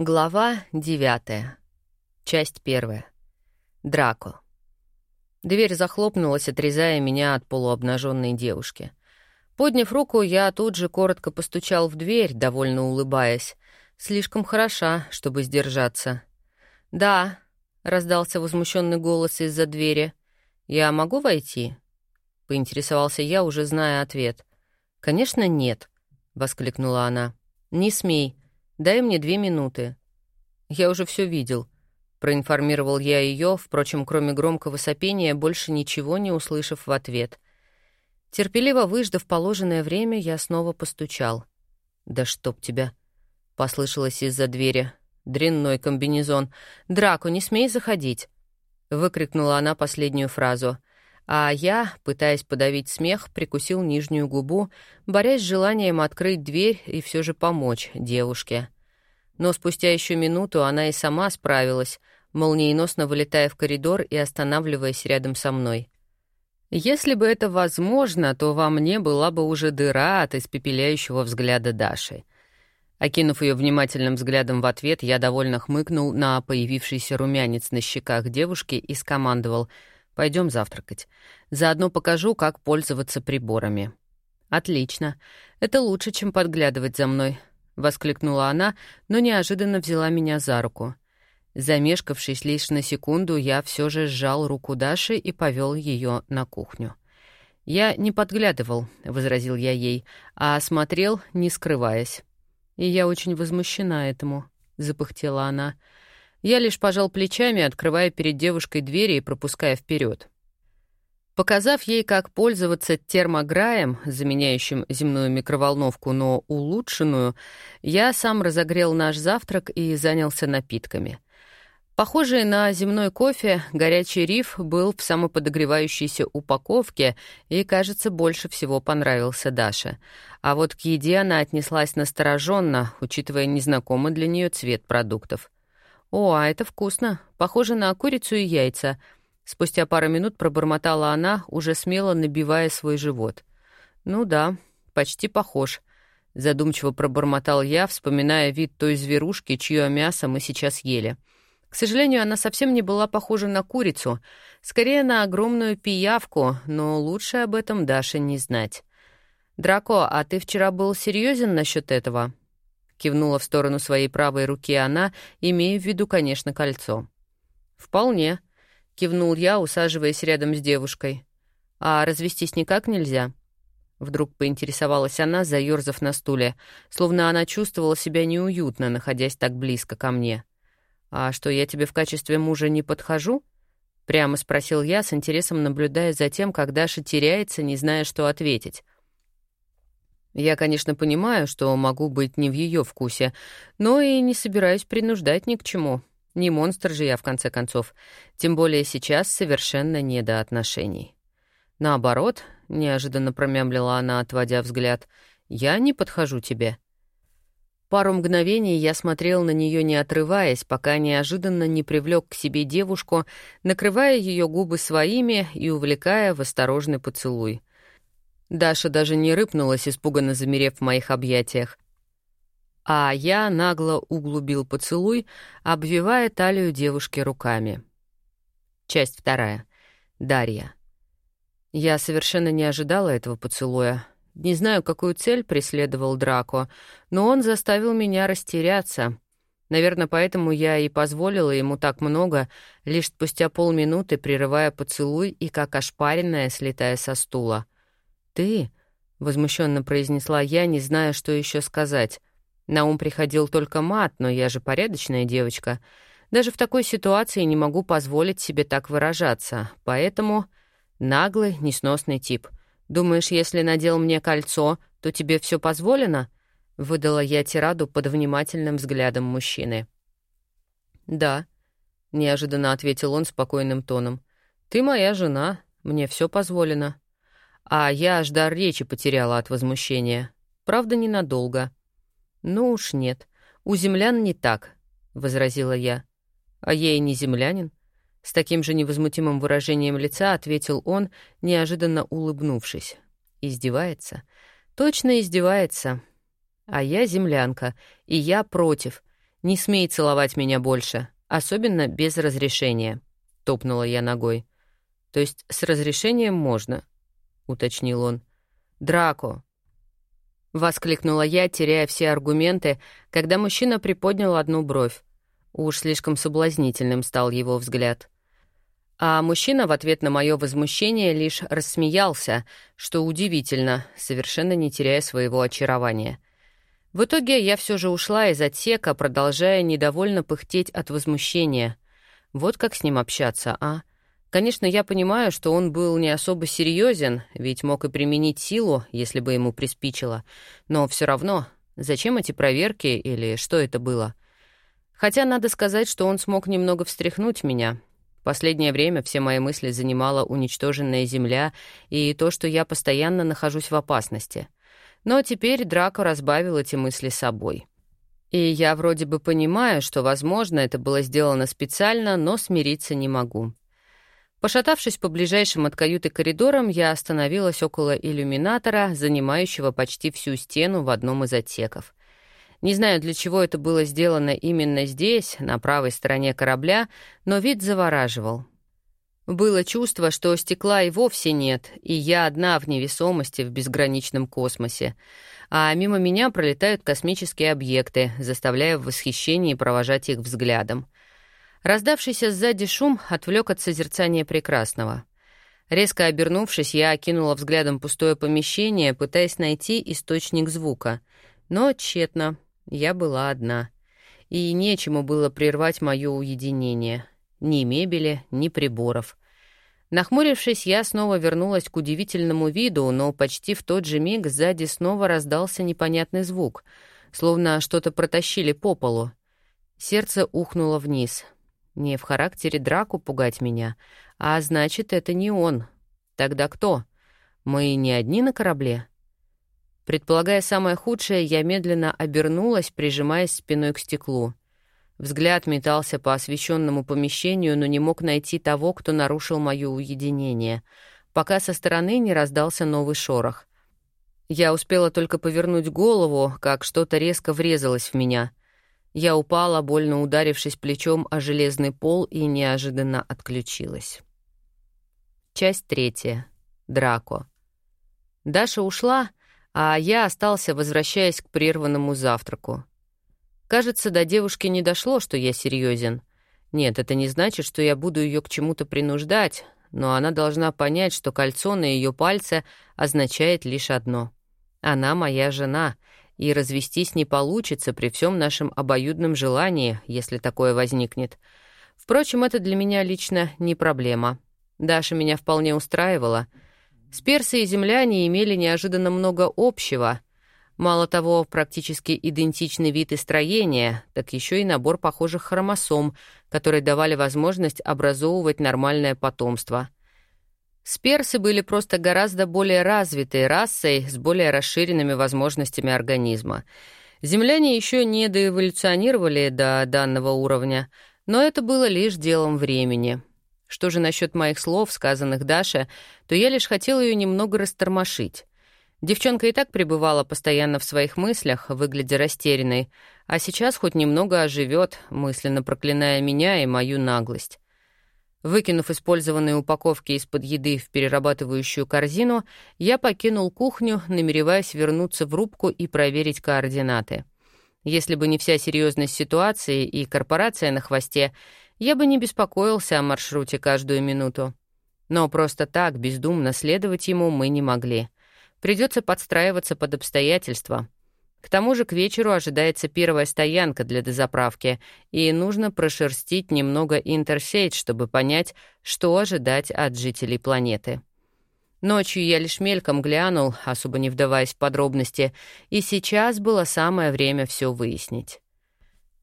Глава девятая. Часть первая. Драко. Дверь захлопнулась, отрезая меня от полуобнаженной девушки. Подняв руку, я тут же коротко постучал в дверь, довольно улыбаясь. Слишком хороша, чтобы сдержаться. «Да», — раздался возмущенный голос из-за двери. «Я могу войти?» — поинтересовался я, уже зная ответ. «Конечно, нет», — воскликнула она. «Не смей. Дай мне две минуты». «Я уже все видел», — проинформировал я ее, впрочем, кроме громкого сопения, больше ничего не услышав в ответ. Терпеливо выждав положенное время, я снова постучал. «Да чтоб тебя!» — послышалось из-за двери. «Дрянной комбинезон! Драко, не смей заходить!» — выкрикнула она последнюю фразу. А я, пытаясь подавить смех, прикусил нижнюю губу, борясь с желанием открыть дверь и все же помочь девушке. Но спустя еще минуту она и сама справилась, молниеносно вылетая в коридор и останавливаясь рядом со мной. Если бы это возможно, то во мне была бы уже дыра от испепеляющего взгляда Даши. Окинув ее внимательным взглядом в ответ, я довольно хмыкнул на появившийся румянец на щеках девушки и скомандовал — Пойдем завтракать. Заодно покажу, как пользоваться приборами». «Отлично. Это лучше, чем подглядывать за мной», — воскликнула она, но неожиданно взяла меня за руку. Замешкавшись лишь на секунду, я все же сжал руку Даши и повел ее на кухню. «Я не подглядывал», — возразил я ей, «а смотрел, не скрываясь». «И я очень возмущена этому», — запыхтела она. Я лишь пожал плечами, открывая перед девушкой двери и пропуская вперед. Показав ей, как пользоваться термограем, заменяющим земную микроволновку, но улучшенную, я сам разогрел наш завтрак и занялся напитками. Похожий на земной кофе, горячий риф был в самоподогревающейся упаковке и, кажется, больше всего понравился Даше. А вот к еде она отнеслась настороженно, учитывая незнакомый для нее цвет продуктов. «О, а это вкусно. Похоже на курицу и яйца». Спустя пару минут пробормотала она, уже смело набивая свой живот. «Ну да, почти похож», — задумчиво пробормотал я, вспоминая вид той зверушки, чье мясо мы сейчас ели. К сожалению, она совсем не была похожа на курицу, скорее на огромную пиявку, но лучше об этом Даше не знать. «Драко, а ты вчера был серьезен насчет этого?» кивнула в сторону своей правой руки она, имея в виду, конечно, кольцо. «Вполне», — кивнул я, усаживаясь рядом с девушкой. «А развестись никак нельзя?» Вдруг поинтересовалась она, заёрзав на стуле, словно она чувствовала себя неуютно, находясь так близко ко мне. «А что, я тебе в качестве мужа не подхожу?» Прямо спросил я, с интересом наблюдая за тем, как Даша теряется, не зная, что ответить. Я, конечно, понимаю, что могу быть не в ее вкусе, но и не собираюсь принуждать ни к чему. Не монстр же я, в конце концов. Тем более сейчас совершенно не до отношений. Наоборот, неожиданно промямлила она, отводя взгляд, я не подхожу тебе. Пару мгновений я смотрел на нее, не отрываясь, пока неожиданно не привлек к себе девушку, накрывая ее губы своими и увлекая в осторожный поцелуй. Даша даже не рыпнулась, испуганно замерев в моих объятиях. А я нагло углубил поцелуй, обвивая талию девушки руками. Часть вторая. Дарья. Я совершенно не ожидала этого поцелуя. Не знаю, какую цель преследовал Драко, но он заставил меня растеряться. Наверное, поэтому я и позволила ему так много, лишь спустя полминуты прерывая поцелуй и как ошпаренная, слетая со стула — «Ты?» — возмущенно произнесла я, не зная, что еще сказать. На ум приходил только мат, но я же порядочная девочка. Даже в такой ситуации не могу позволить себе так выражаться, поэтому... Наглый, несносный тип. Думаешь, если надел мне кольцо, то тебе все позволено?» — выдала я тираду под внимательным взглядом мужчины. «Да», — неожиданно ответил он спокойным тоном. «Ты моя жена, мне все позволено». А я аж дар речи потеряла от возмущения. Правда, ненадолго. «Ну уж нет. У землян не так», — возразила я. «А я и не землянин». С таким же невозмутимым выражением лица ответил он, неожиданно улыбнувшись. «Издевается?» «Точно издевается. А я землянка, и я против. Не смей целовать меня больше, особенно без разрешения», — топнула я ногой. «То есть с разрешением можно», — уточнил он. «Драко!» — воскликнула я, теряя все аргументы, когда мужчина приподнял одну бровь. Уж слишком соблазнительным стал его взгляд. А мужчина в ответ на мое возмущение лишь рассмеялся, что удивительно, совершенно не теряя своего очарования. В итоге я все же ушла из отсека, продолжая недовольно пыхтеть от возмущения. Вот как с ним общаться, а? Конечно, я понимаю, что он был не особо серьезен, ведь мог и применить силу, если бы ему приспичило. Но все равно, зачем эти проверки или что это было? Хотя надо сказать, что он смог немного встряхнуть меня. Последнее время все мои мысли занимала уничтоженная земля и то, что я постоянно нахожусь в опасности. Но теперь Драко разбавил эти мысли собой. И я вроде бы понимаю, что, возможно, это было сделано специально, но смириться не могу. Пошатавшись по ближайшим от каюты коридорам, я остановилась около иллюминатора, занимающего почти всю стену в одном из отсеков. Не знаю, для чего это было сделано именно здесь, на правой стороне корабля, но вид завораживал. Было чувство, что стекла и вовсе нет, и я одна в невесомости в безграничном космосе. А мимо меня пролетают космические объекты, заставляя в восхищении провожать их взглядом. Раздавшийся сзади шум отвлек от созерцания прекрасного. Резко обернувшись, я окинула взглядом пустое помещение, пытаясь найти источник звука. Но тщетно. Я была одна. И нечему было прервать мое уединение. Ни мебели, ни приборов. Нахмурившись, я снова вернулась к удивительному виду, но почти в тот же миг сзади снова раздался непонятный звук, словно что-то протащили по полу. Сердце ухнуло вниз — не в характере драку пугать меня, а значит, это не он. Тогда кто? Мы не одни на корабле? Предполагая самое худшее, я медленно обернулась, прижимаясь спиной к стеклу. Взгляд метался по освещенному помещению, но не мог найти того, кто нарушил мое уединение, пока со стороны не раздался новый шорох. Я успела только повернуть голову, как что-то резко врезалось в меня. Я упала, больно ударившись плечом о железный пол и неожиданно отключилась. Часть третья. Драко. Даша ушла, а я остался, возвращаясь к прерванному завтраку. Кажется, до девушки не дошло, что я серьезен. Нет, это не значит, что я буду ее к чему-то принуждать, но она должна понять, что кольцо на ее пальце означает лишь одно. Она моя жена — и развестись не получится при всем нашем обоюдном желании, если такое возникнет. Впрочем, это для меня лично не проблема. Даша меня вполне устраивала. С персы и земляне имели неожиданно много общего. Мало того, практически идентичный вид и строение, так еще и набор похожих хромосом, которые давали возможность образовывать нормальное потомство — Сперсы были просто гораздо более развитой расой с более расширенными возможностями организма. Земляне еще не доэволюционировали до данного уровня, но это было лишь делом времени. Что же насчет моих слов, сказанных Даше, то я лишь хотел ее немного растормошить. Девчонка и так пребывала постоянно в своих мыслях, выглядя растерянной, а сейчас хоть немного оживет, мысленно проклиная меня и мою наглость. Выкинув использованные упаковки из-под еды в перерабатывающую корзину, я покинул кухню, намереваясь вернуться в рубку и проверить координаты. Если бы не вся серьезность ситуации и корпорация на хвосте, я бы не беспокоился о маршруте каждую минуту. Но просто так, бездумно следовать ему мы не могли. Придется подстраиваться под обстоятельства — к тому же к вечеру ожидается первая стоянка для дозаправки, и нужно прошерстить немного интерсейт, чтобы понять, что ожидать от жителей планеты. Ночью я лишь мельком глянул, особо не вдаваясь в подробности, и сейчас было самое время все выяснить.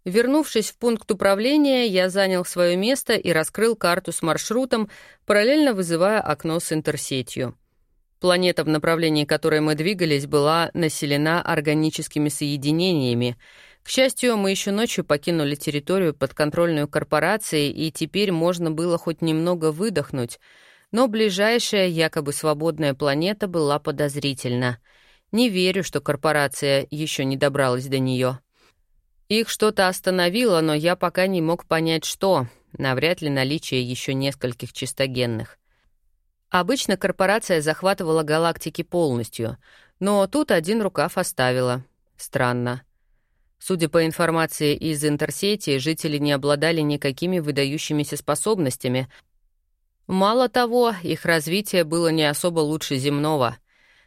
Вернувшись в пункт управления, я занял свое место и раскрыл карту с маршрутом, параллельно вызывая окно с интерсетью. Планета, в направлении которой мы двигались, была населена органическими соединениями. К счастью, мы еще ночью покинули территорию подконтрольную корпорации, и теперь можно было хоть немного выдохнуть. Но ближайшая, якобы свободная планета была подозрительна. Не верю, что корпорация еще не добралась до нее. Их что-то остановило, но я пока не мог понять, что. Навряд ли наличие еще нескольких чистогенных. Обычно корпорация захватывала галактики полностью, но тут один рукав оставила. Странно. Судя по информации из Интерсети, жители не обладали никакими выдающимися способностями. Мало того, их развитие было не особо лучше земного.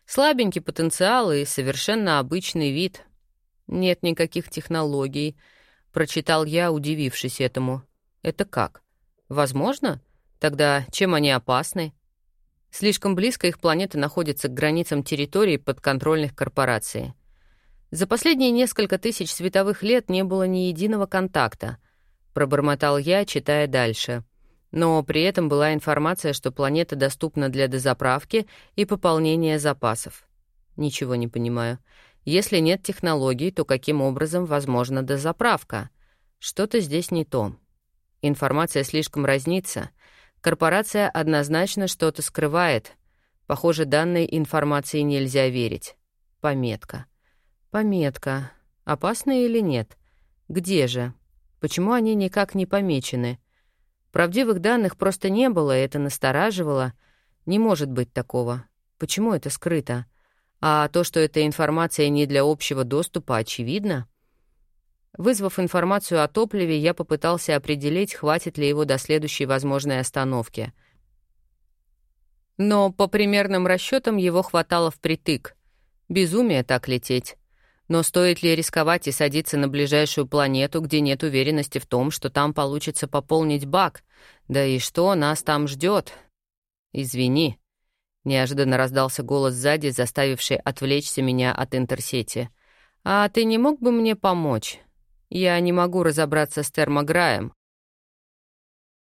Слабенький потенциал и совершенно обычный вид. Нет никаких технологий, прочитал я, удивившись этому. Это как? Возможно? Тогда чем они опасны? Слишком близко их планета находится к границам территории подконтрольных корпораций. За последние несколько тысяч световых лет не было ни единого контакта, пробормотал я, читая дальше. Но при этом была информация, что планета доступна для дозаправки и пополнения запасов. Ничего не понимаю. Если нет технологий, то каким образом возможна дозаправка? Что-то здесь не то. Информация слишком разнится. Корпорация однозначно что-то скрывает. Похоже, данной информации нельзя верить. Пометка. Пометка. Опасная или нет? Где же? Почему они никак не помечены? Правдивых данных просто не было, это настораживало. Не может быть такого. Почему это скрыто? А то, что эта информация не для общего доступа, очевидно. Вызвав информацию о топливе, я попытался определить, хватит ли его до следующей возможной остановки. Но по примерным расчетам его хватало впритык. Безумие так лететь. Но стоит ли рисковать и садиться на ближайшую планету, где нет уверенности в том, что там получится пополнить бак? Да и что нас там ждет? Извини. Неожиданно раздался голос сзади, заставивший отвлечься меня от интерсети. «А ты не мог бы мне помочь? Я не могу разобраться с термограем».